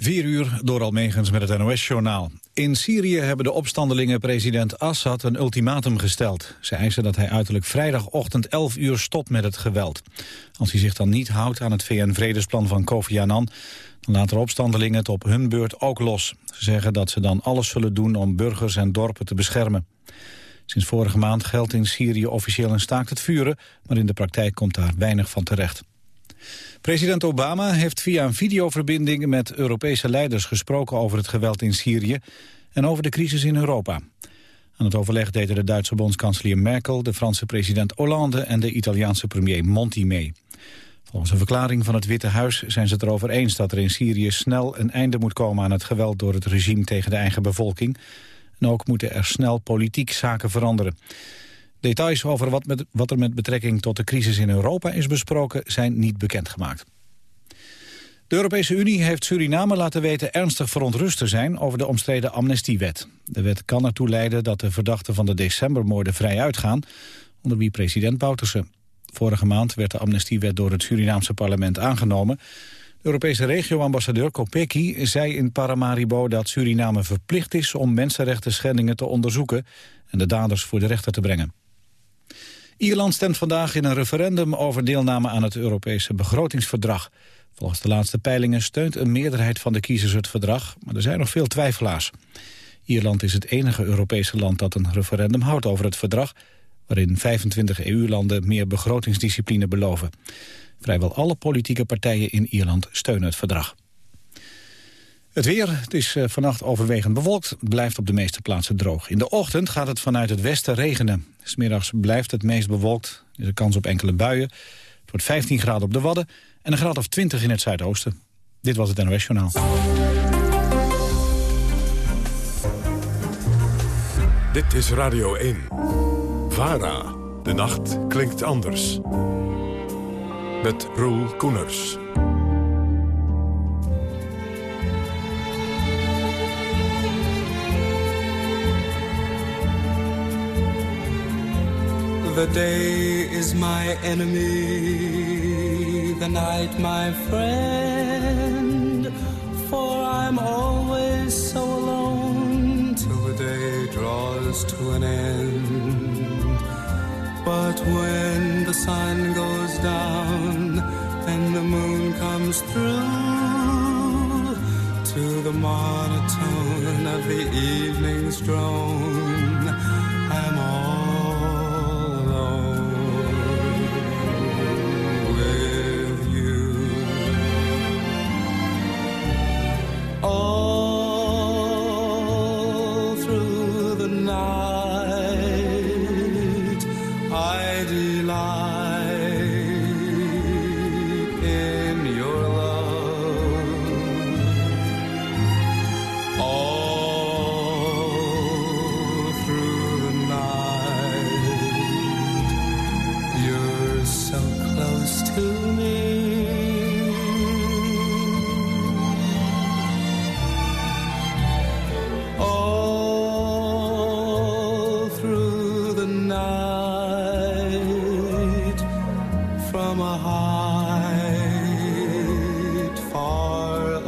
4 uur door Almegens met het NOS-journaal. In Syrië hebben de opstandelingen president Assad een ultimatum gesteld. Ze eisen dat hij uiterlijk vrijdagochtend 11 uur stopt met het geweld. Als hij zich dan niet houdt aan het VN-vredesplan van Kofi Annan... dan laten de opstandelingen het op hun beurt ook los. Ze zeggen dat ze dan alles zullen doen om burgers en dorpen te beschermen. Sinds vorige maand geldt in Syrië officieel een staakt het vuren... maar in de praktijk komt daar weinig van terecht. President Obama heeft via een videoverbinding met Europese leiders gesproken over het geweld in Syrië en over de crisis in Europa. Aan het overleg deden de Duitse bondskanselier Merkel, de Franse president Hollande en de Italiaanse premier Monti mee. Volgens een verklaring van het Witte Huis zijn ze het erover eens dat er in Syrië snel een einde moet komen aan het geweld door het regime tegen de eigen bevolking. En ook moeten er snel politiek zaken veranderen. Details over wat, met, wat er met betrekking tot de crisis in Europa is besproken zijn niet bekendgemaakt. De Europese Unie heeft Suriname laten weten ernstig verontrust te zijn over de omstreden amnestiewet. De wet kan ertoe leiden dat de verdachten van de decembermoorden vrij uitgaan, onder wie president Bouterse. Vorige maand werd de amnestiewet door het Surinaamse parlement aangenomen. De Europese regioambassadeur Kopecky zei in Paramaribo dat Suriname verplicht is om mensenrechten schendingen te onderzoeken en de daders voor de rechter te brengen. Ierland stemt vandaag in een referendum over deelname aan het Europese begrotingsverdrag. Volgens de laatste peilingen steunt een meerderheid van de kiezers het verdrag, maar er zijn nog veel twijfelaars. Ierland is het enige Europese land dat een referendum houdt over het verdrag, waarin 25 EU-landen meer begrotingsdiscipline beloven. Vrijwel alle politieke partijen in Ierland steunen het verdrag. Het weer, het is eh, vannacht overwegend bewolkt, blijft op de meeste plaatsen droog. In de ochtend gaat het vanuit het westen regenen. Smiddags blijft het meest bewolkt, is een kans op enkele buien. Het wordt 15 graden op de Wadden en een graad of 20 in het zuidoosten. Dit was het NOS Journaal. Dit is Radio 1. VARA. De nacht klinkt anders. Met Roel Koeners. The day is my enemy, the night my friend. For I'm always so alone till the day draws to an end. But when the sun goes down and the moon comes through, to the monotone of the evening's drone, I'm all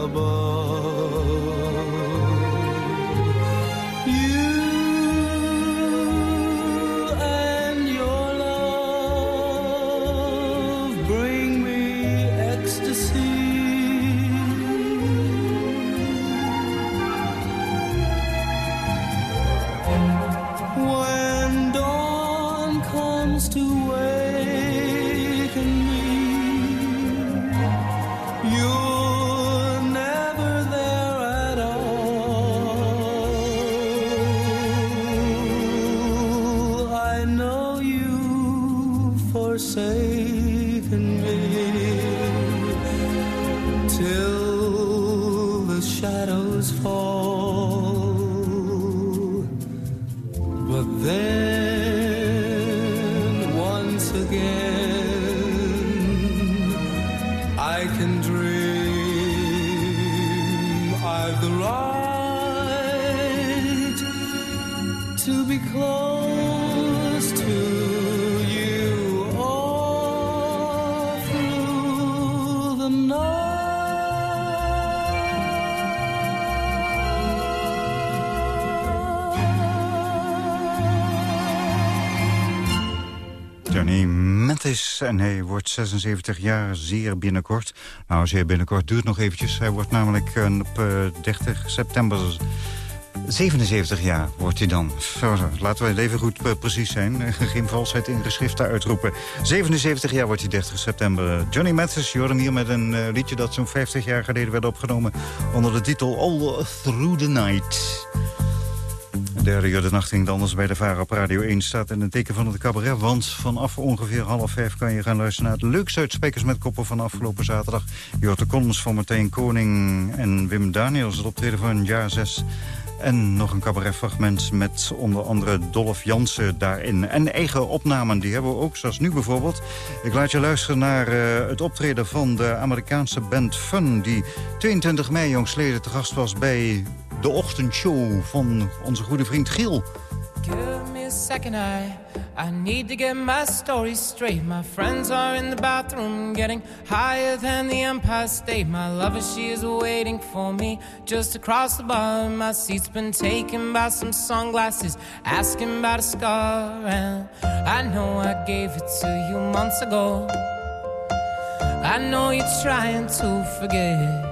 above. En hij wordt 76 jaar zeer binnenkort. Nou, zeer binnenkort duurt nog eventjes. Hij wordt namelijk uh, op uh, eh, 30 september 77 jaar wordt hij dan. Laten we het even goed uh, precies zijn. Geen valsheid in geschriften uitroepen. 77 jaar wordt hij 30 september. Johnny Mathis, hem hier met een liedje dat zo'n 50 jaar geleden werd opgenomen... onder de titel All Through the Night. De derde uur de nacht ging anders bij de Vara op Radio 1 staat in het teken van het cabaret. Want vanaf ongeveer half vijf kan je gaan luisteren naar het leukste uitsprekers met koppen van afgelopen zaterdag. Je de van Martijn Koning en Wim Daniels, het optreden van jaar 6. En nog een cabaretfragment met onder andere Dolph Jansen daarin. En eigen opnamen, die hebben we ook, zoals nu bijvoorbeeld. Ik laat je luisteren naar uh, het optreden van de Amerikaanse band Fun... die 22 mei jongsleden te gast was bij de ochtendshow van onze goede vriend Giel. Give me a second, I, I need to get my story straight. My friends are in the bathroom getting higher than the Empire State. My lover, she is waiting for me just across the bar. My seat's been taken by some sunglasses, asking about a scar. And I know I gave it to you months ago. I know you're trying to forget.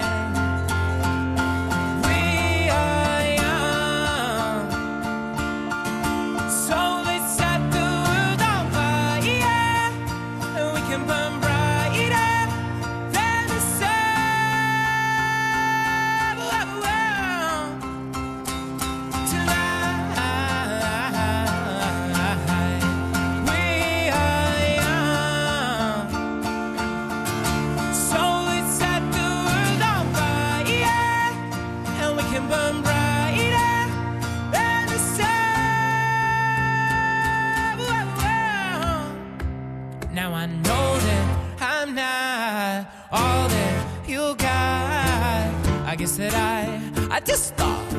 That I, know that I'm not all that you got. I guess that I, I just thought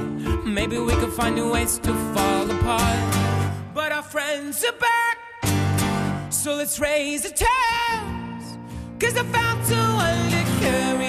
maybe we could find new ways to fall apart. But our friends are back, so let's raise a toast. Cause I found someone to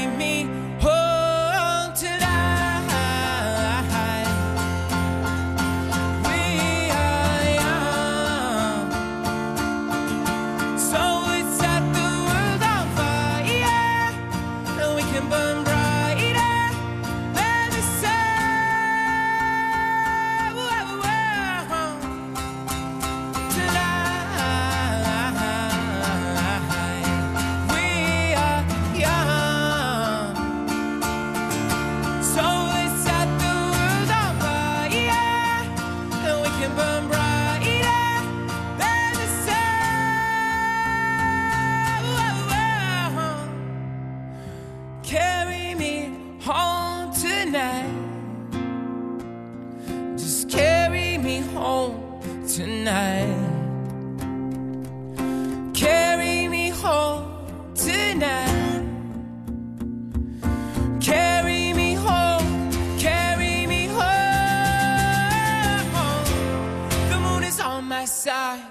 my side.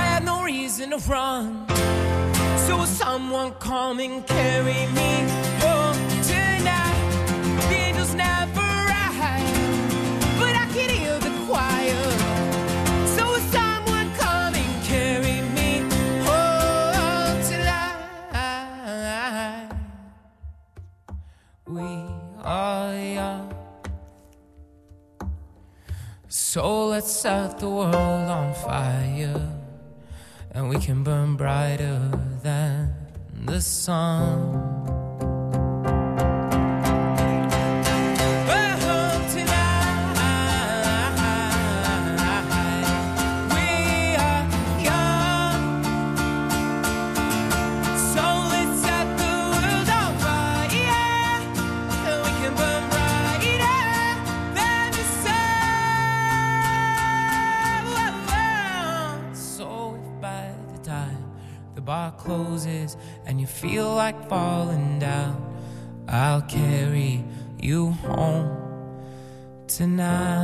I had no reason to run. So will someone come and carry me home tonight? The angels never ride, but I can hear the choir. So will someone come and carry me home tonight? We are. Set the world on fire, and we can burn brighter than the sun. feel like falling down, I'll carry you home tonight.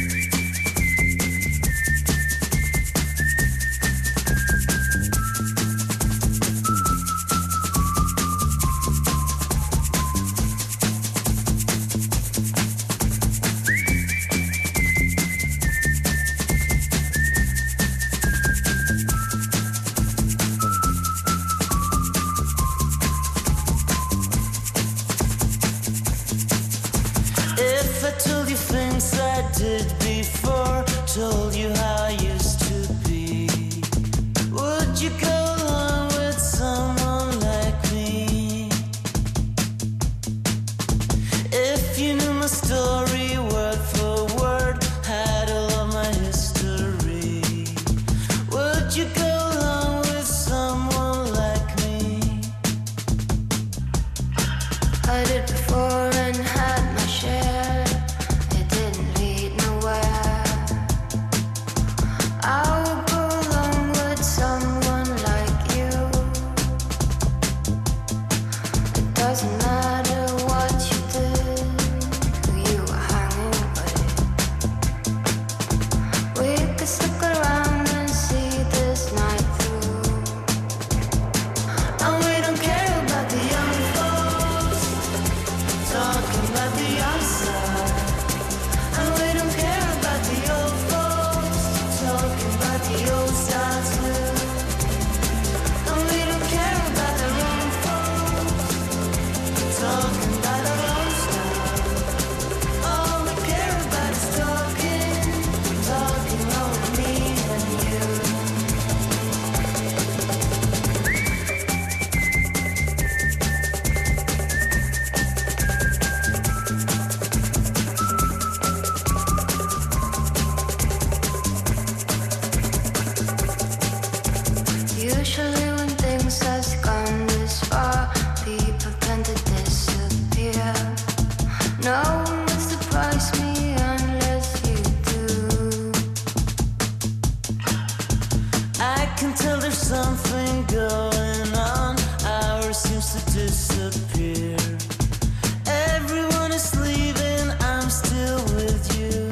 Everyone is leaving, I'm still with you.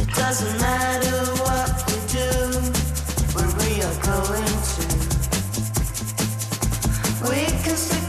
It doesn't matter what we do, where we are going to. We can stick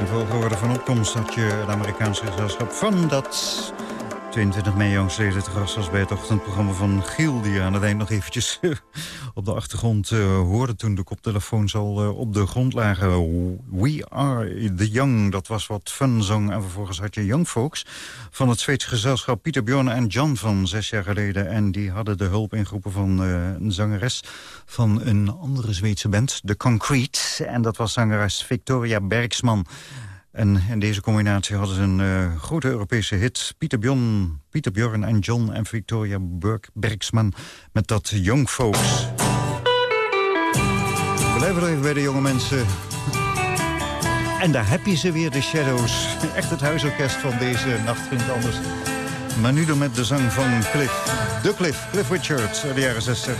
En volgorde van opkomst dat je het Amerikaanse gezelschap van dat 22 mei jongsleden te gast was bij het ochtendprogramma van Giel... die aan het eind nog eventjes eh, op de achtergrond uh, hoorde... toen de koptelefoons al uh, op de grond lagen. We are the young, dat was wat fun zong. En vervolgens had je Young Folks van het Zweedse gezelschap... Pieter Bjorn en John van zes jaar geleden. En die hadden de hulp ingeroepen van een zangeres... van een andere Zweedse band, The Concrete. En dat was zangeres Victoria Bergsman... En in deze combinatie hadden ze een uh, grote Europese hit. Pieter, Bjorn, Pieter Bjorn en John en Victoria Berg, Bergsman met dat Young Folks. We blijven even bij de jonge mensen. En daar heb je ze weer, de Shadows. Echt het huisorkest van deze nacht vindt anders. Maar nu dan met de zang van Cliff. De Cliff, Cliff Richards uit de jaren 60.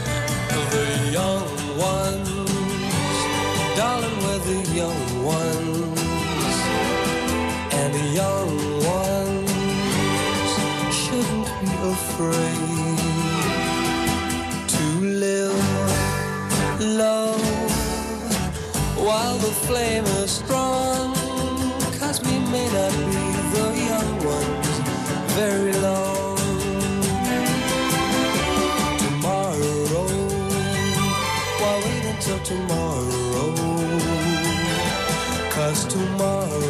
The young ones, darling, we're the young ones. Young ones shouldn't be afraid to live low while the flame is strong. Cause we may not be the young ones very long. Tomorrow, why wait until tomorrow? Cause tomorrow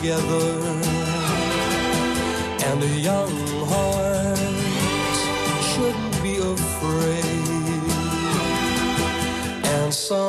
Together? And the young heart shouldn't be afraid. And someday,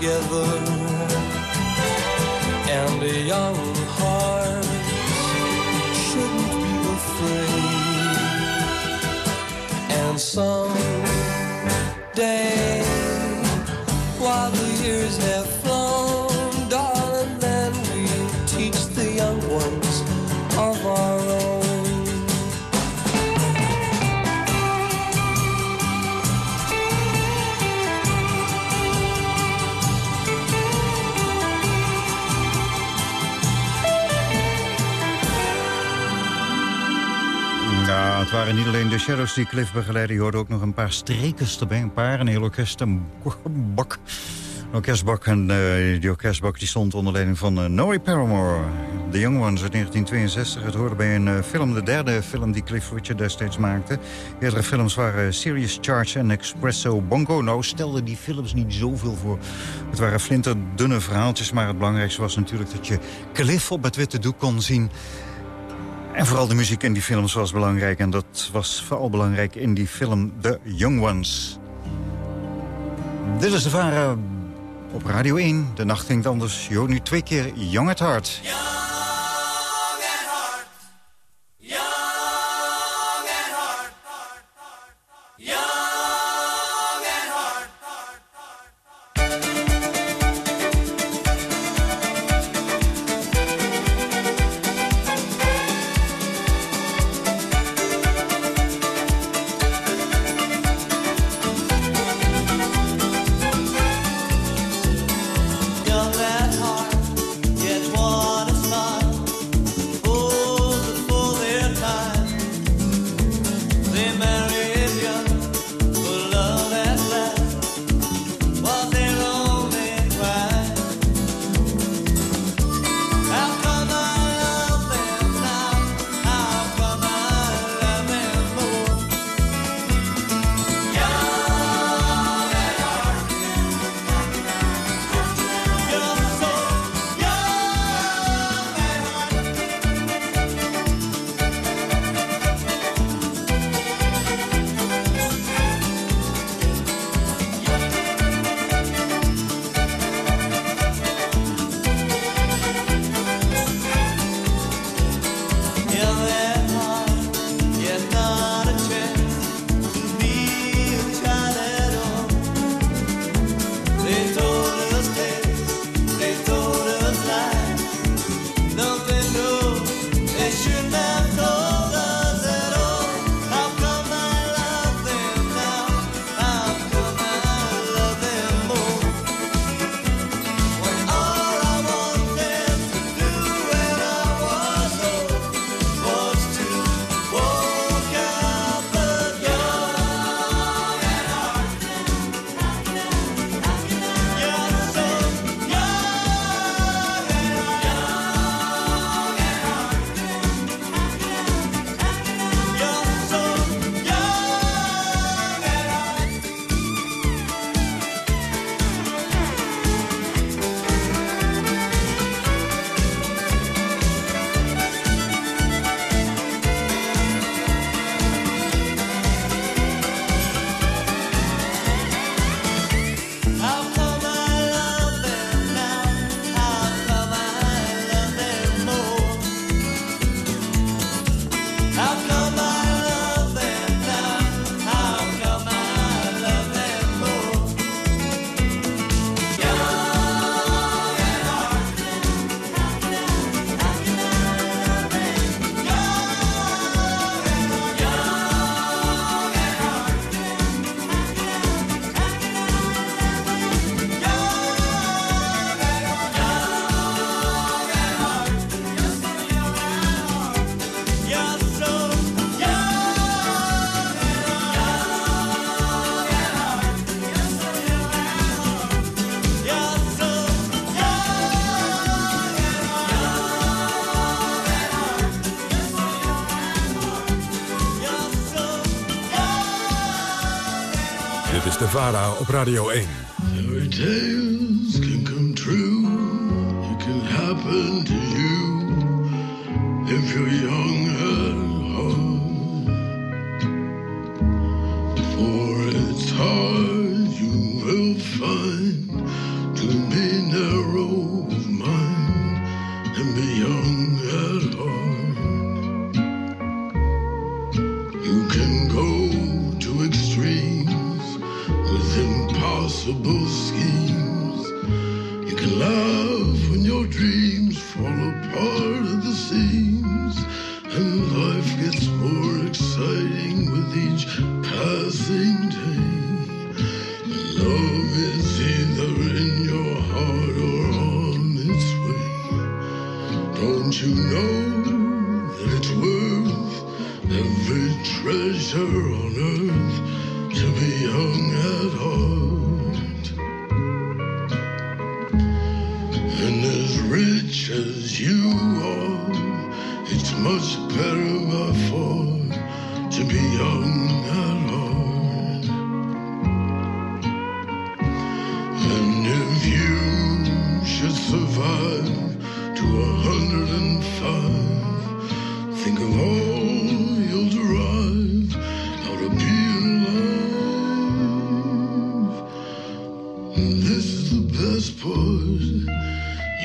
together? And a young heart shouldn't be afraid. And some het waren niet alleen de Shadows die Cliff begeleiden. Je hoorde ook nog een paar strekers erbij. Een paar, een heel orkest, een bak. Een orkestbak. En eh, die orkestbak stond onder leiding van uh, Paramore. The Young Ones uit 1962. Het hoorde bij een eh, film, de derde film die Cliff Richard destijds maakte. Eerdere films waren Serious Charge en Expresso Bongo. Nou stelden die films niet zoveel voor. Het waren flinterdunne verhaaltjes. Maar het belangrijkste was natuurlijk dat je Cliff op het witte doek kon zien... En vooral de muziek in die films was belangrijk. En dat was vooral belangrijk in die film The Young Ones. Dit is de op Radio 1. De nacht ging anders. Je hoort nu twee keer Young at Heart. VARA op Radio 1. Fairy tales can come true. It can happen to you if you're young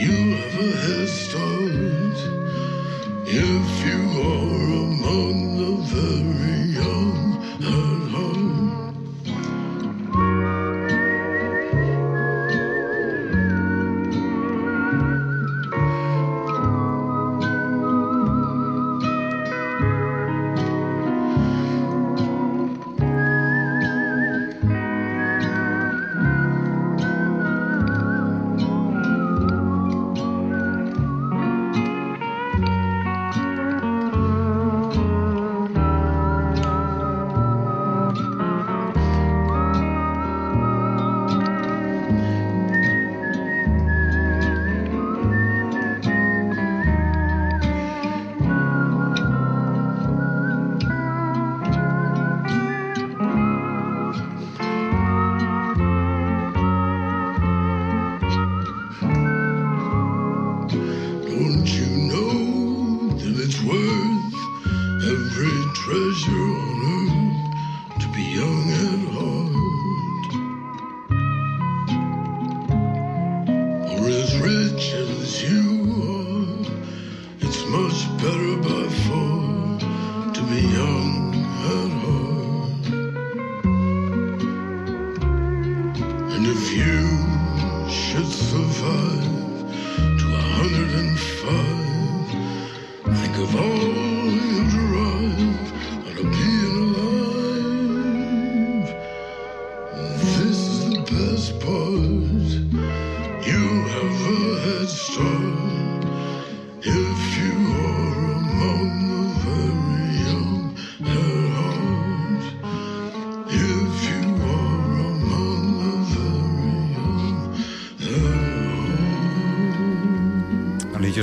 You have a head start if you are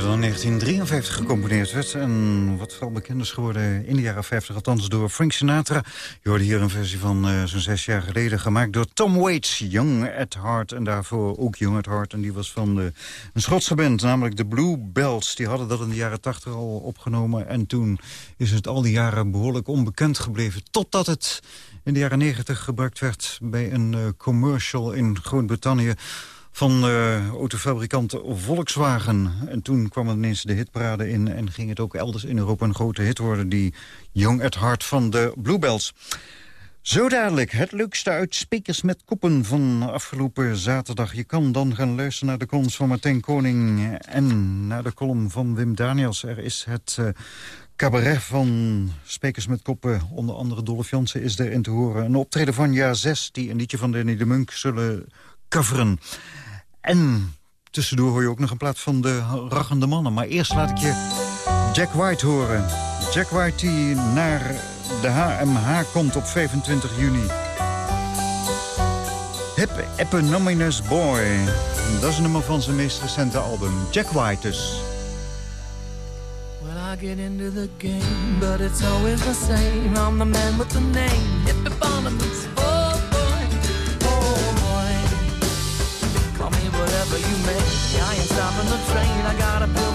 dat in 1953 gecomponeerd werd... en wat vooral bekend is geworden in de jaren 50... althans door Frank Sinatra. Je hoorde hier een versie van eh, zo'n zes jaar geleden... gemaakt door Tom Waits, Young at Heart. En daarvoor ook Young at Heart. En die was van de, een Schotse band, namelijk de Blue Bells. Die hadden dat in de jaren 80 al opgenomen. En toen is het al die jaren behoorlijk onbekend gebleven. Totdat het in de jaren 90 gebruikt werd bij een eh, commercial in Groot-Brittannië van eh autofabrikant Volkswagen. En toen kwam ineens de hitparade in... en ging het ook elders in Europa een grote hit worden... die Young at Heart van de Bluebells. Zo dadelijk, het leukste uit Speakers met Koppen van afgelopen zaterdag. Je kan dan gaan luisteren naar de columns van Martijn Koning... en naar de column van Wim Daniels. Er is het eh, cabaret van Speakers met Koppen. Onder andere Dolph Jansen is erin te horen. Een optreden van jaar 6 die een liedje van Danny de Munk zullen coveren. En tussendoor hoor je ook nog een plaat van de rachende mannen. Maar eerst laat ik je Jack White horen. Jack White die naar de HMH komt op 25 juni. Hip Eponymous Boy. Dat is een nummer van zijn meest recente album. Jack White dus. Well, I get into the game, but it's always the same. I'm the man with the name, Hippopotamus. Oh boy, whatever you may. I ain't stopping the train, I got a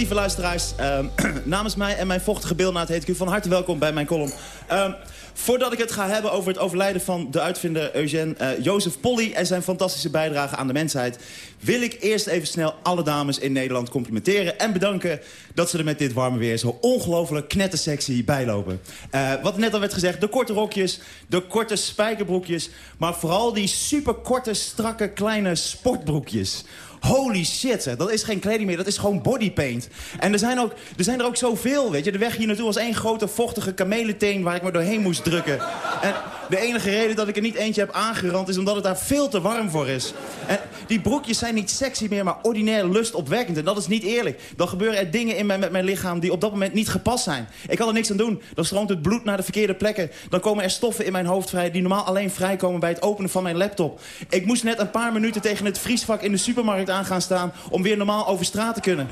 lieve luisteraars. Ehm, namens mij en mijn vochtige beeldnaad heet ik u van harte welkom bij mijn column. Ehm, voordat ik het ga hebben over het overlijden van de uitvinder Eugène eh, Jozef Polly... en zijn fantastische bijdrage aan de mensheid... wil ik eerst even snel alle dames in Nederland complimenteren... en bedanken dat ze er met dit warme weer zo ongelooflijk knettersexy bijlopen. Eh, wat net al werd gezegd, de korte rokjes, de korte spijkerbroekjes... maar vooral die superkorte, strakke, kleine sportbroekjes... Holy shit, dat is geen kleding meer, dat is gewoon bodypaint. En er zijn, ook, er zijn er ook zoveel, weet je. De weg hier naartoe was één grote vochtige kamelenteen... waar ik me doorheen moest drukken. En de enige reden dat ik er niet eentje heb aangerand... is omdat het daar veel te warm voor is. En die broekjes zijn niet sexy meer, maar ordinair lustopwekkend. En dat is niet eerlijk. Dan gebeuren er dingen in mijn, met mijn lichaam die op dat moment niet gepast zijn. Ik kan er niks aan doen. Dan stroomt het bloed naar de verkeerde plekken. Dan komen er stoffen in mijn hoofd vrij... die normaal alleen vrijkomen bij het openen van mijn laptop. Ik moest net een paar minuten tegen het vriesvak in de supermarkt aan gaan staan... om weer normaal over straat te kunnen.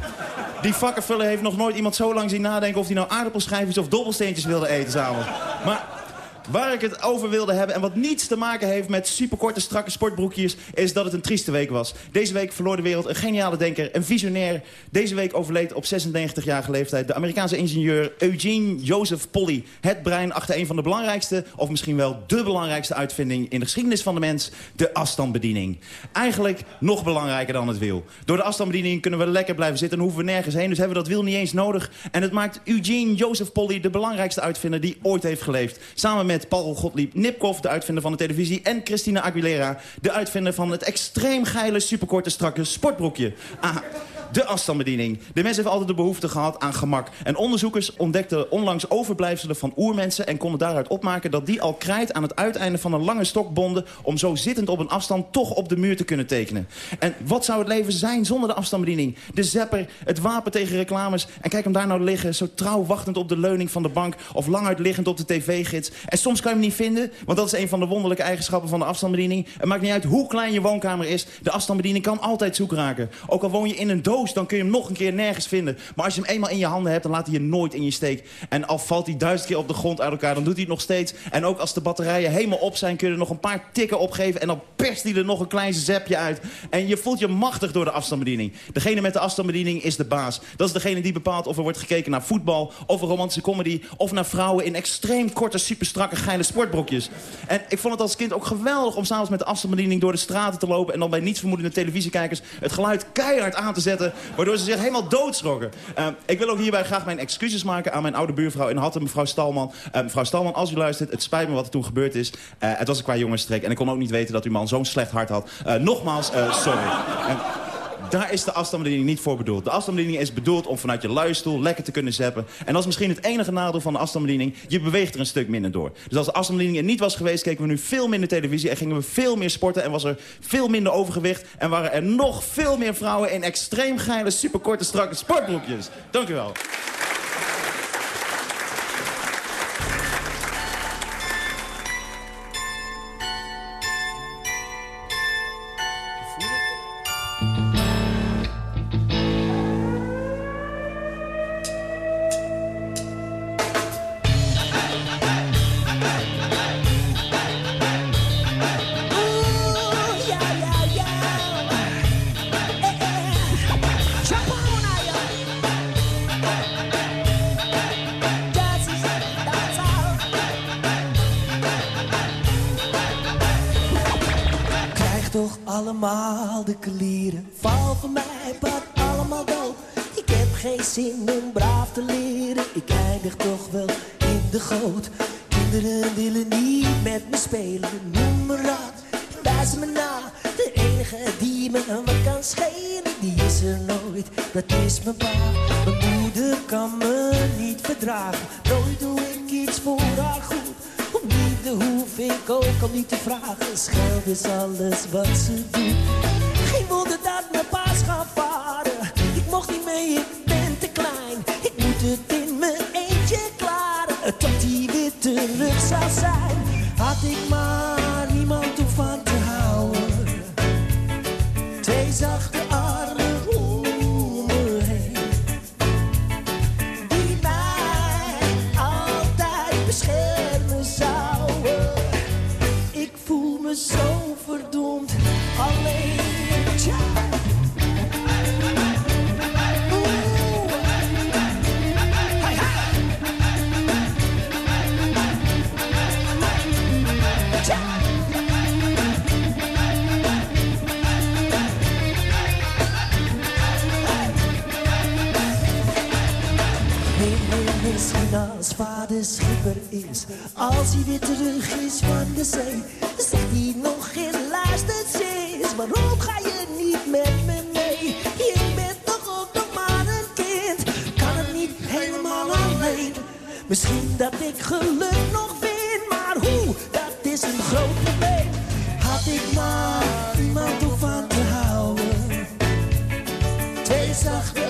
Die vakkenvuller heeft nog nooit iemand zo lang zien nadenken... of hij nou aardappelschijfjes of dobbelsteentjes wilde eten s'avonds. Maar waar ik het over wilde hebben... en wat niets te maken heeft met superkorte, strakke sportbroekjes... is dat het een trieste week was. Deze week verloor de wereld een geniale denker, een visionair. Deze week overleed op 96-jarige leeftijd... de Amerikaanse ingenieur Eugene Joseph Polly. Het brein achter een van de belangrijkste... of misschien wel de belangrijkste uitvinding in de geschiedenis van de mens... de afstandsbediening. Eigenlijk nog belangrijker dan het wiel. Door de afstandsbediening kunnen we lekker blijven zitten... en hoeven we nergens heen, dus hebben we dat wiel niet eens nodig. En het maakt Eugene Joseph Polly de belangrijkste uitvinder... die ooit heeft geleefd. Samen met Paul Gottlieb Nipkoff, de uitvinder van de televisie... en Christina Aguilera, de uitvinder van het extreem geile... superkorte strakke sportbroekje. Ah, de afstandsbediening. De mens heeft altijd de behoefte gehad aan gemak. En onderzoekers ontdekten onlangs overblijfselen van oermensen... en konden daaruit opmaken dat die al krijt aan het uiteinde van een lange stok bonden... om zo zittend op een afstand toch op de muur te kunnen tekenen. En wat zou het leven zijn zonder de afstandsbediening? De zepper, het wapen tegen reclames. En kijk hem daar nou liggen, zo trouw wachtend op de leuning van de bank... of languit liggend op de tv-gids. En soms kan je hem niet vinden, want dat is een van de wonderlijke eigenschappen van de afstandsbediening. Het maakt niet uit hoe klein je woonkamer is, de afstandsbediening kan altijd zoek raken. Ook al woon je in een dood dan kun je hem nog een keer nergens vinden. Maar als je hem eenmaal in je handen hebt, dan laat hij je nooit in je steek. En al valt hij duizend keer op de grond uit elkaar, dan doet hij het nog steeds. En ook als de batterijen helemaal op zijn, kun je er nog een paar tikken op geven. En dan perst hij er nog een klein zepje uit. En je voelt je machtig door de afstandsbediening. Degene met de afstandsbediening is de baas. Dat is degene die bepaalt of er wordt gekeken naar voetbal, of een romantische comedy... of naar vrouwen in extreem korte, superstrakke, geile sportbrokjes. En ik vond het als kind ook geweldig om s'avonds met de afstandsbediening door de straten te lopen... en dan bij nietsvermoedende televisiekijkers het geluid keihard aan te zetten... waardoor ze zich helemaal doodschrokken. Eh, ik wil ook hierbij graag mijn excuses maken aan mijn oude buurvrouw in Hattem, mevrouw Stalman. Eh, mevrouw Stalman, als u luistert, het spijt me wat er toen gebeurd is. Eh, het was een qua jongensstreek en ik kon ook niet weten dat uw man zo'n slecht hart had. Nogmaals, sorry. Daar is de afstandsbediening niet voor bedoeld. De afstandsbediening is bedoeld om vanuit je luistoel lekker te kunnen zappen. En dat is misschien het enige nadeel van de afstandsbediening. Je beweegt er een stuk minder door. Dus als de afstandsbediening er niet was geweest... keken we nu veel minder televisie en gingen we veel meer sporten... en was er veel minder overgewicht... en waren er nog veel meer vrouwen in extreem geile, superkorte, strakke sportbroekjes. Dank u wel. Als vader schipper is. Als hij weer terug is van de zee, zegt hij nog in luister sis. Waarom ga je niet met me mee? Je bent toch ook nog maar een kind. Kan het niet helemaal alleen. Misschien dat ik geluk nog vind, maar hoe? Dat is een groot probleem. Had ik maar iemand om van te houden. Twee zachte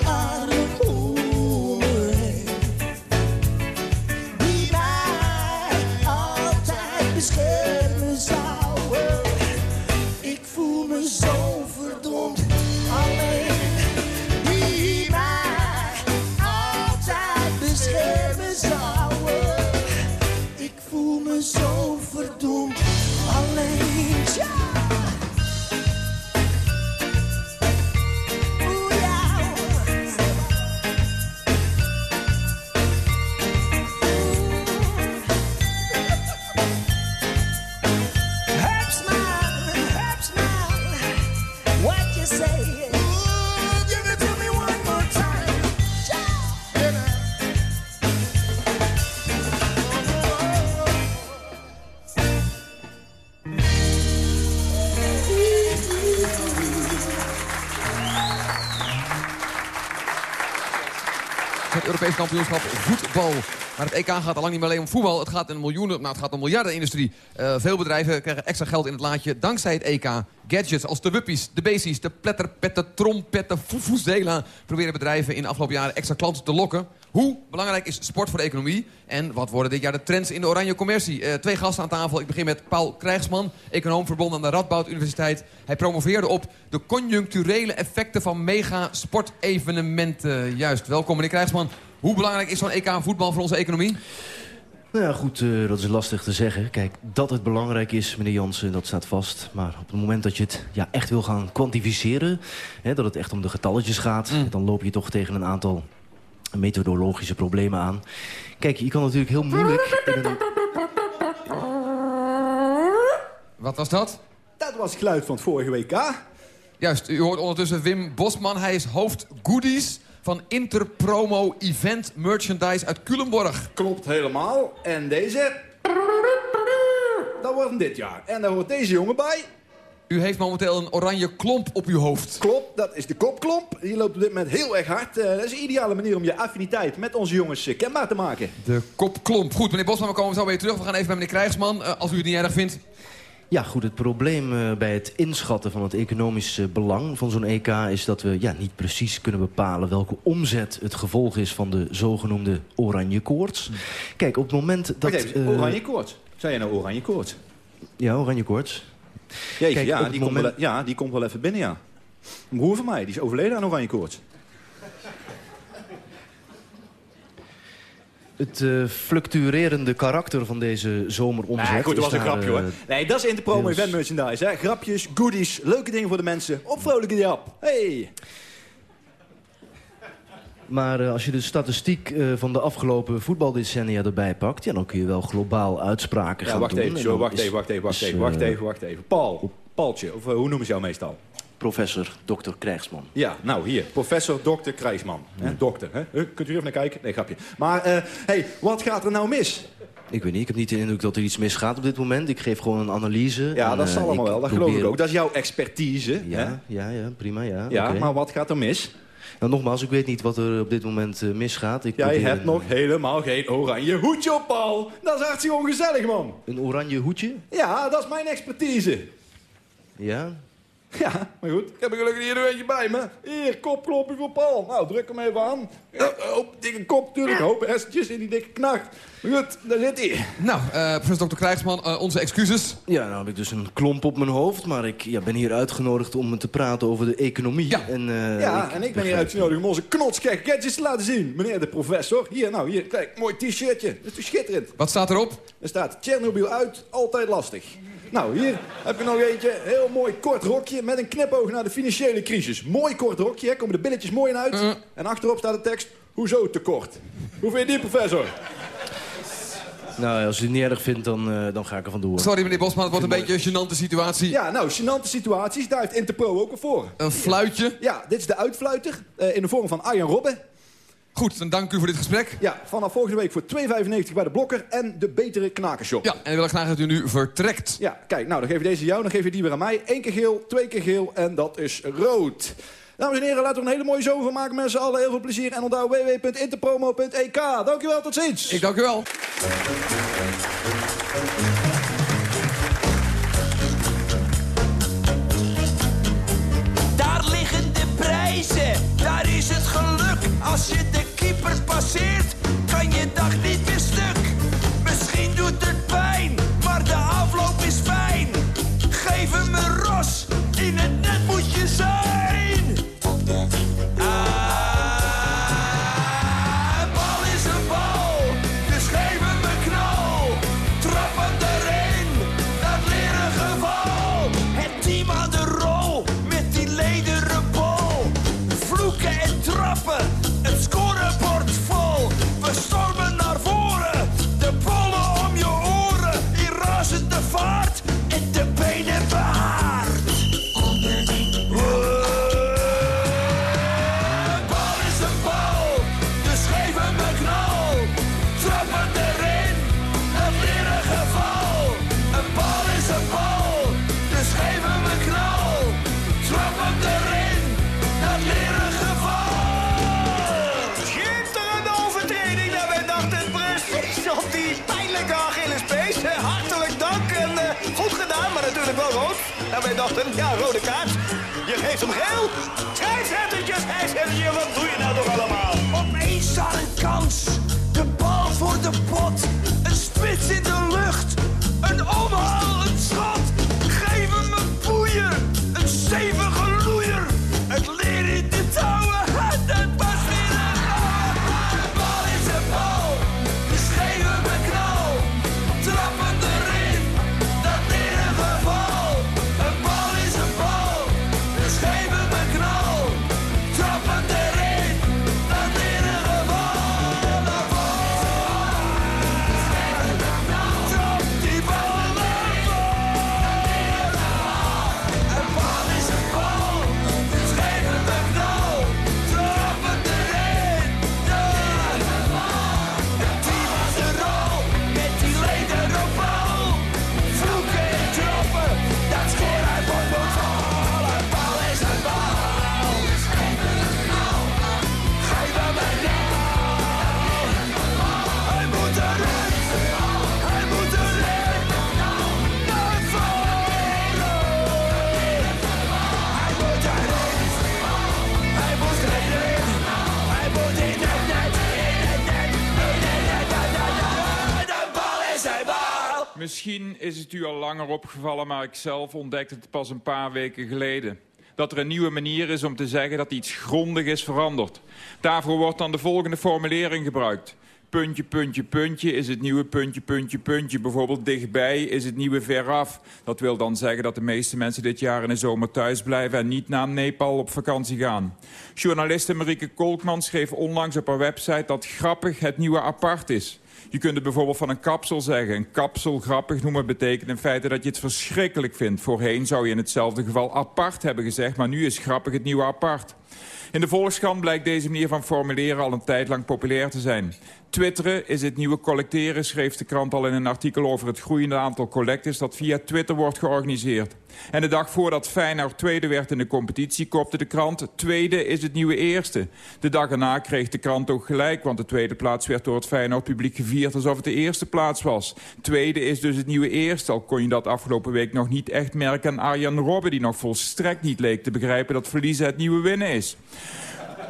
Maar het EK gaat al lang niet meer alleen om voetbal. Het gaat om miljoenen, nou, het gaat om miljardenindustrie. Eh veel bedrijven krijgen extra geld in het laadje dankzij het EK. Gadgets als de wuppies, de beesties, de pletterpetten, trompetten, foefoezela... proberen bedrijven in de afgelopen jaren extra klanten te lokken. Hoe belangrijk is sport voor de economie? En wat worden dit jaar de trends in de oranje commercie? Eh, twee gasten aan tafel. Ik begin met Paul Krijgsman, econoom verbonden aan de Radboud Universiteit. Hij promoveerde op de conjuncturele effecten van mega-sportevenementen. Juist, welkom meneer Krijgsman. Hoe belangrijk is zo'n EK voetbal voor onze economie? Nou ja, goed, eh, dat is lastig te zeggen. Kijk, dat het belangrijk is, meneer Jansen, dat staat vast. Maar op het moment dat je het ja, echt wil gaan kwantificeren... Hè, dat het echt om de getalletjes gaat... dan loop je toch tegen een aantal methodologische problemen aan. Kijk, je kan natuurlijk heel moeilijk... een- Wat was dat? Dat was het geluid van het vorige WK. Juist, u hoort ondertussen Wim Bosman. Hij is hoofd goodies van Interpromo Event Merchandise uit Culemborg. Klopt helemaal. En deze... Dat wordt hem dit jaar. En daar hoort deze jongen bij. U heeft momenteel een oranje klomp op uw hoofd. Klopt, dat is de kopklomp. Die loopt op dit moment heel erg hard. Eh, dat is een ideale manier om je affiniteit met onze jongens eh, kenbaar te maken. De kopklomp. Goed, meneer Bosman, we komen zo weer terug. We gaan even bij meneer Krijgsman, eh, als u het niet erg vindt. Ja, goed, het probleem eh, bij het inschatten van het economische belang van zo'n EK... is dat we ja, niet precies kunnen bepalen welke omzet het gevolg is... van de zogenoemde oranje koorts. Kijk, op het moment dat... Even, eh, oranje koorts. Zei je nou oranje koorts? Ja, oranje koorts. Jeetje, Kijk, ja, die komt moment- wel, e- ja, die komt wel even binnen, ja. Een broer van mij, die is overleden aan oranje koorts. Het eh, fluctuerende karakter van deze zomeromzet... Nee, goed, dat was een grapje hoor. eh, Nee, dat is Interpromo deels- Event Merchandise. Hè? Grapjes, goodies, leuke dingen voor de mensen. Opvrolijken die op. Hey. Maar eh, als je de statistiek van de afgelopen voetbaldecennia erbij pakt... Ja, dan kun je wel globaal uitspraken Ja, gaan wacht doen. even, zo, wacht is- even, wacht even, wacht is, even, wacht eh, even, wacht even. Paul, Paultje, of hoe noemen ze jou meestal? Professor Dr. Krijgsman. Ja, nou hier, professor dokter Krijsman. Hè, dokter, hè? Huh, Kunt u even naar kijken? Nee, grapje. Maar, eh hey, wat gaat er nou mis? Ik weet niet, ik heb niet de indruk dat er iets misgaat op dit moment. Ik geef gewoon een analyse. Ja, en, dat eh, zal allemaal wel, dat geloof ik ook. Dat is jouw expertise. hè? Ja, ja, ja, prima, ja. Ja, maar wat gaat er mis? Nou, nogmaals, ik weet niet wat er op dit moment eh, misgaat. Ik Jij hebt een- nog helemaal geen oranje hoedje op, Paul. Dat is hartstikke ongezellig, man. Een oranje hoedje? Ja, dat is mijn expertise. Ja. Ja, maar goed. Ik heb er gelukkig hier een beetje bij me. Hier, kopklopje voor Paul. Nou, druk hem even aan. Hoop dikke kop natuurlijk. Hoop restjes in die dikke knacht. Maar goed, daar zit hij. Nou, eh, professor Dr. Krijgsman, eh, onze excuses. Ja, nou heb ik dus een klomp op mijn hoofd. Maar ik ja, ben hier uitgenodigd om te praten over de economie. Ja. En, eh, Ja, en ik ben hier uitgenodigd om onze knotsgekke gadgets te laten zien. Meneer de professor. Hier, nou, hier, kijk, mooi t-shirtje. Dat is toch schitterend. Wat staat erop? Er staat Tsjernobyl uit, altijd lastig. Nou, hier heb je nog eentje. Heel mooi kort rokje met een knipoog naar de financiële crisis. Mooi kort rokje, hè, komen de billetjes mooi in uit. En achterop staat de tekst, hoezo tekort? Hoe vind je die, professor? Nou, als u het niet erg vindt, dan, eh, dan ga ik er vandoor. Sorry meneer Bosman, het wordt een beetje een gênante situatie. Ja, nou, gênante situaties, daar heeft Interpro ook al voor. Een fluitje. Ja, dit is de uitfluiter eh, in de vorm van Arjan Robben. Goed, dan dank u voor dit gesprek. Ja, vanaf volgende week voor 2,95 bij de Blokker en de betere knakenshop. Ja, en dan wil ik graag dat u nu vertrekt. Ja, kijk, nou, dan geef je deze jou, dan geef je die weer aan mij. Eén keer geel, twee keer geel en dat is rood. Dames en heren, laten we er een hele mooie zomer van maken met z'n allen. Heel veel plezier en onthoud www.interpromo.ek. Dankjewel, tot ziens. Ik dank u wel. Prijzen, daar is het geluk. Als je de keeper passeert, kan je dag niet meer stuk. Misschien doet het pijn, maar de afloop is fijn. Geef hem een ros, in het net moet je zijn. Ja, rode kaart. Je geeft hem geel. Scheidsrechtertjes, scheidsrechtertjes, wat doe je nou toch allemaal? Opeens daar een kans. De bal voor de pot. Misschien is het u al langer opgevallen, maar ik zelf ontdekte het pas een paar weken geleden. Dat er een nieuwe manier is om te zeggen dat iets grondig is veranderd. Daarvoor wordt dan de volgende formulering gebruikt. Puntje, puntje, puntje is het nieuwe puntje, puntje, puntje. Bijvoorbeeld dichtbij is het nieuwe veraf. Dat wil dan zeggen dat de meeste mensen dit jaar in de zomer thuis blijven... en niet naar Nepal op vakantie gaan. Journaliste Marieke Kolkman schreef onlangs op haar website... dat grappig het nieuwe apart is. Je kunt het bijvoorbeeld van een kapsel zeggen. Een kapsel grappig noemen betekent in feite dat je het verschrikkelijk vindt. Voorheen zou je in hetzelfde geval apart hebben gezegd... maar nu is grappig het nieuwe apart. In de Volkskrant blijkt deze manier van formuleren al een tijd lang populair te zijn. Twitteren is het nieuwe collecteren, schreef de krant al in een artikel over het groeiende aantal collectes dat via Twitter wordt georganiseerd. En de dag voordat Feyenoord tweede werd in de competitie kopte de krant tweede is het nieuwe eerste. De dag erna kreeg de krant ook gelijk, want de tweede plaats werd door het Feyenoord publiek gevierd alsof het de eerste plaats was. Tweede is dus het nieuwe eerste, al kon je dat afgelopen week nog niet echt merken aan Arjan Robben die nog volstrekt niet leek te begrijpen dat verliezen het nieuwe winnen is.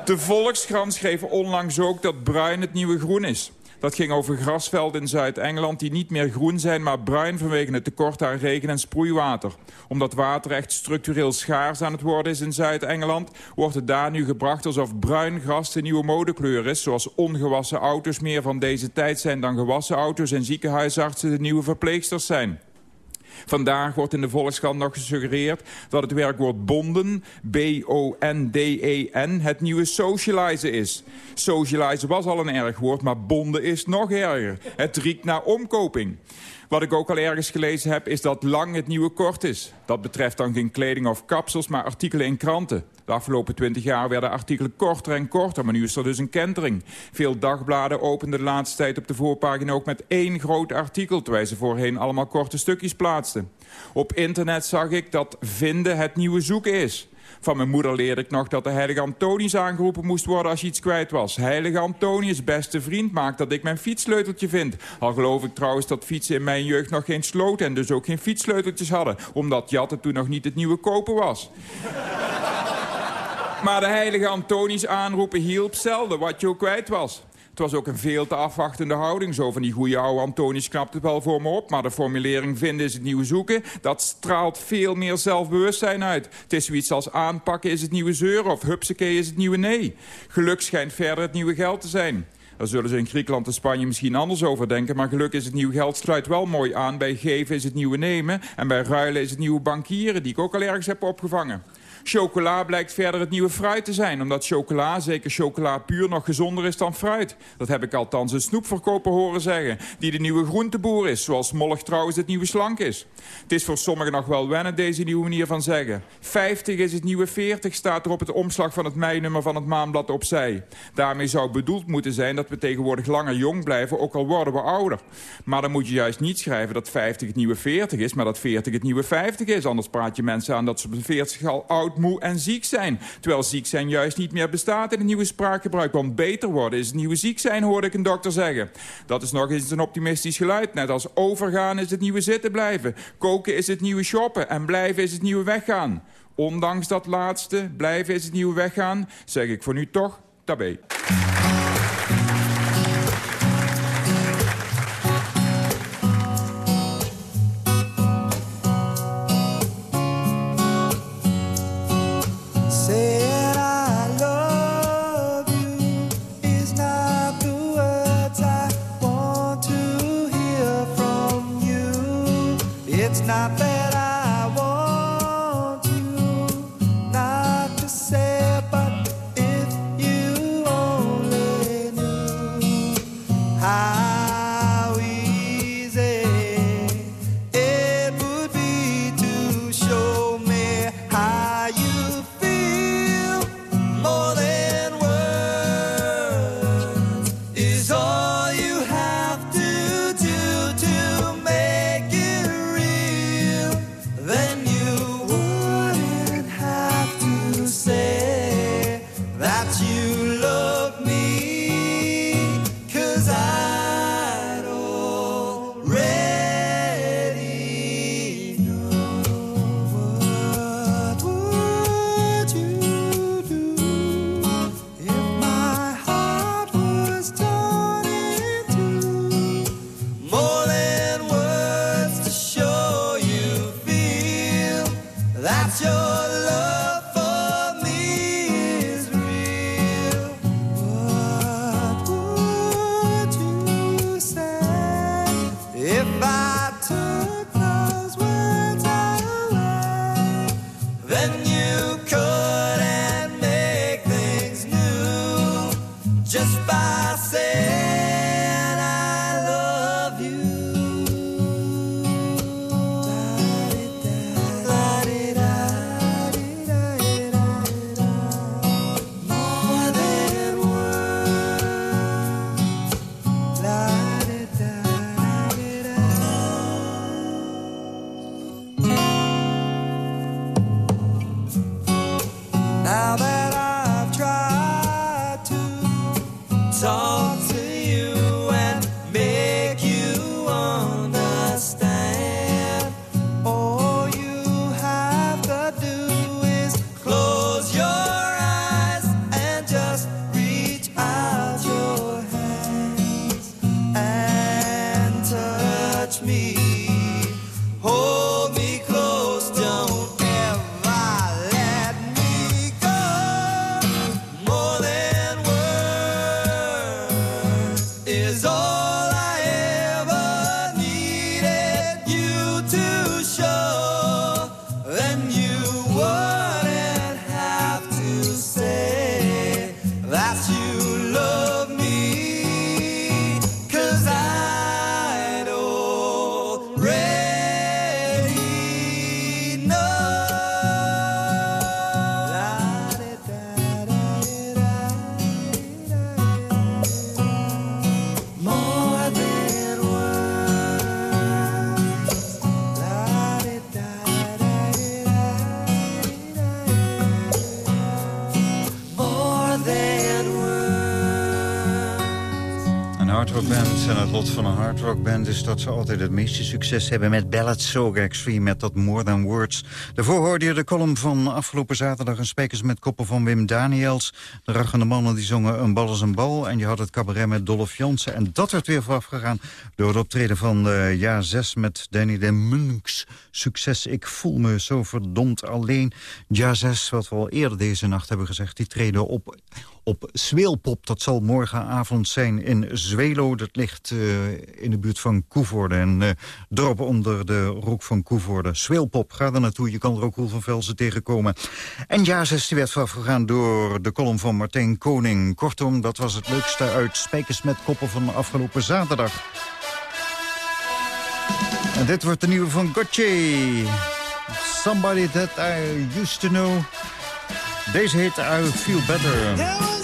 De Volkskrant schreef onlangs ook dat bruin het nieuwe groen is. Dat ging over grasvelden in Zuid-Engeland die niet meer groen zijn... maar bruin vanwege het tekort aan regen- en sproeiwater. Omdat water echt structureel schaars aan het worden is in Zuid-Engeland... wordt het daar nu gebracht alsof bruin gras de nieuwe modekleur is... zoals ongewassen auto's meer van deze tijd zijn dan gewassen auto's... en ziekenhuisartsen de nieuwe verpleegsters zijn. Vandaag wordt in de Volkskrant nog gesuggereerd dat het werkwoord bonden, B-O-N-D-E-N, het nieuwe socializen is. Socializen was al een erg woord, maar bonden is nog erger. Het riekt naar omkoping. Wat ik ook al ergens gelezen heb, is dat lang het nieuwe kort is. Dat betreft dan geen kleding of kapsels, maar artikelen in kranten. De afgelopen twintig jaar werden artikelen korter en korter, maar nu is er dus een kentering. Veel dagbladen openden de laatste tijd op de voorpagina ook met één groot artikel... terwijl ze voorheen allemaal korte stukjes plaatsten. Op internet zag ik dat vinden het nieuwe zoeken is. Van mijn moeder leerde ik nog dat de heilige Antonius aangeroepen moest worden als je iets kwijt was. Heilige Antonius, beste vriend, maakt dat ik mijn fietssleuteltje vind. Al geloof ik trouwens dat fietsen in mijn jeugd nog geen sloten en dus ook geen fietssleuteltjes hadden. Omdat jatten toen nog niet het nieuwe kopen was. Maar de heilige Antonius aanroepen hielp zelden wat je ook kwijt was. Het was ook een veel te afwachtende houding. Zo van die goede oude Antonius knapt het wel voor me op. Maar de formulering vinden is het nieuwe zoeken. Dat straalt veel meer zelfbewustzijn uit. Het is zoiets als aanpakken is het nieuwe zeuren. Of hupsakee is het nieuwe nee. Geluk schijnt verder het nieuwe geld te zijn. Daar zullen ze in Griekenland en Spanje misschien anders over denken. Maar geluk is het nieuwe geld sluit wel mooi aan. Bij geven is het nieuwe nemen. En bij ruilen is het nieuwe bankieren. Die ik ook al ergens heb opgevangen. Chocola blijkt verder het nieuwe fruit te zijn. Omdat chocola, zeker chocola puur, nog gezonder is dan fruit. Dat heb ik althans een snoepverkoper horen zeggen. Die de nieuwe groenteboer is. Zoals mollig trouwens het nieuwe slank is. Het is voor sommigen nog wel wennen, deze nieuwe manier van zeggen. 50 is het nieuwe 40, staat er op het omslag van het meinummer van het maanblad opzij. Daarmee zou bedoeld moeten zijn dat we tegenwoordig langer jong blijven, ook al worden we ouder. Maar dan moet je juist niet schrijven dat 50 het nieuwe 40 is, maar dat 40 het nieuwe 50 is. Anders praat je mensen aan dat ze op de 40 al oud moe en ziek zijn. Terwijl ziek zijn juist niet meer bestaat in het nieuwe spraakgebruik. Want beter worden is het nieuwe ziek zijn, hoorde ik een dokter zeggen. Dat is nog eens een optimistisch geluid. Net als overgaan is het nieuwe zitten blijven. Koken is het nieuwe shoppen. En blijven is het nieuwe weggaan. Ondanks dat laatste, blijven is het nieuwe weggaan... zeg ik voor nu toch, tabé. Een en het lot van een hardrockband is dat ze altijd het meeste succes hebben met ballads so extreme, met dat More Than Words. Daarvoor hoorde je de column van afgelopen zaterdag een spijkers met koppen van Wim Daniels. De rachende mannen die zongen Een bal is een bal en je had het cabaret met Dolph Jansen. En dat werd weer voorafgegaan door het optreden van uh, jaar 6 met Danny de Munks. Succes, ik voel me zo verdomd alleen. Jaar 6, wat we al eerder deze nacht hebben gezegd, die treden op op Zweelpop. Dat zal morgenavond zijn in Zwelo. Dat ligt uh, in de buurt van Koevoorde. En uh, dorp onder de roek van Koevoorde. Zweelpop, ga er naartoe. Je kan er ook Roel van Velsen tegenkomen. En jaar 16 werd voorafgegaan door de column van Martijn Koning. Kortom, dat was het leukste uit Spijkers met Koppen van afgelopen zaterdag. En dit wordt de nieuwe van Gotye. Somebody that I used to know. Deze heet I Feel Better.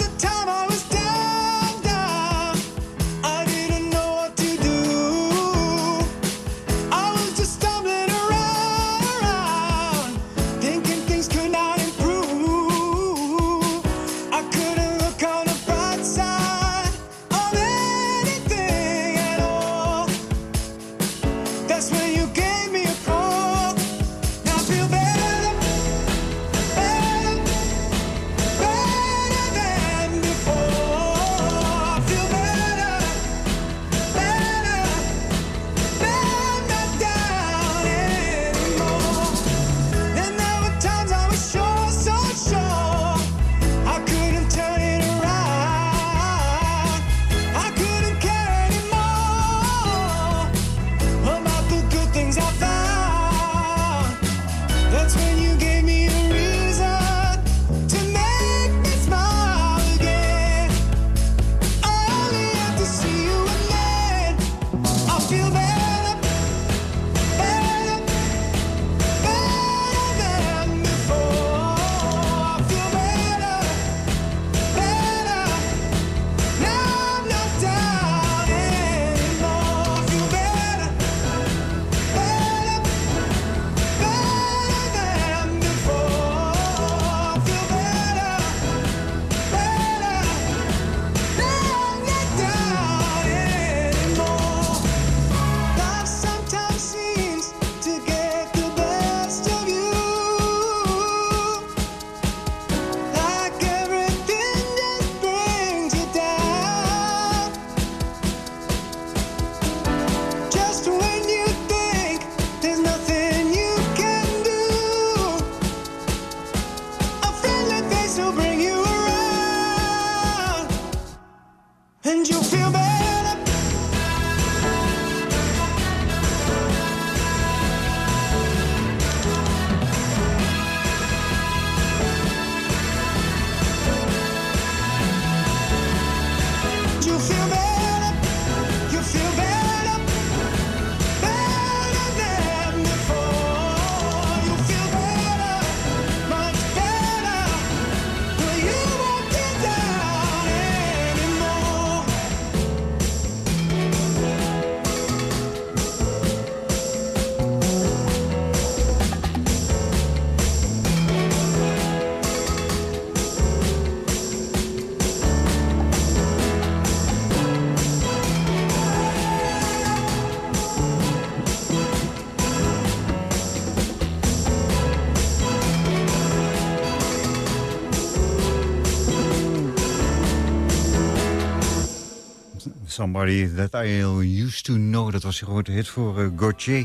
Somebody That I Used To Know. Dat was een grote hit voor uh, Gauthier.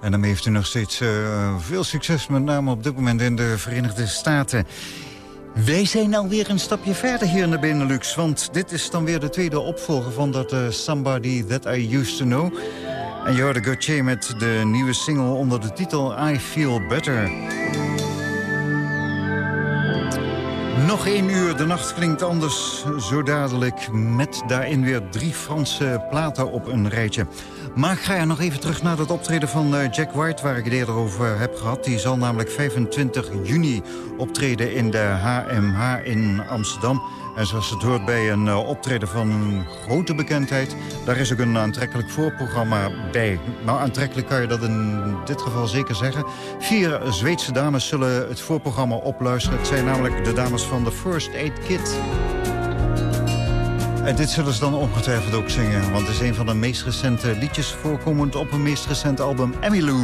En daarmee heeft u nog steeds uh, veel succes, met name op dit moment in de Verenigde Staten. Wij zijn alweer een stapje verder hier in de Benelux. Want dit is dan weer de tweede opvolger van dat uh, Somebody That I Used To Know. En je hoorde Gauthier met de nieuwe single onder de titel I Feel Better. Nog één uur, de nacht klinkt anders, zo dadelijk... met daarin weer drie Franse platen op een rijtje. Maar ik ga nog even terug naar het optreden van uh, Jack White... waar ik het eerder over heb gehad. Die zal namelijk 25 juni optreden in de HMH in Amsterdam. En zoals het hoort bij een uh, optreden van grote bekendheid... daar is ook een aantrekkelijk voorprogramma bij. Nou, aantrekkelijk kan je dat in dit geval zeker zeggen. Vier Zweedse dames zullen het voorprogramma opluisteren. Het zijn namelijk de dames van de First Aid Kit. En dit zullen ze dan ongetwijfeld ook zingen. Want het is een van de meest recente liedjes voorkomend op een meest recent album, Emmylou.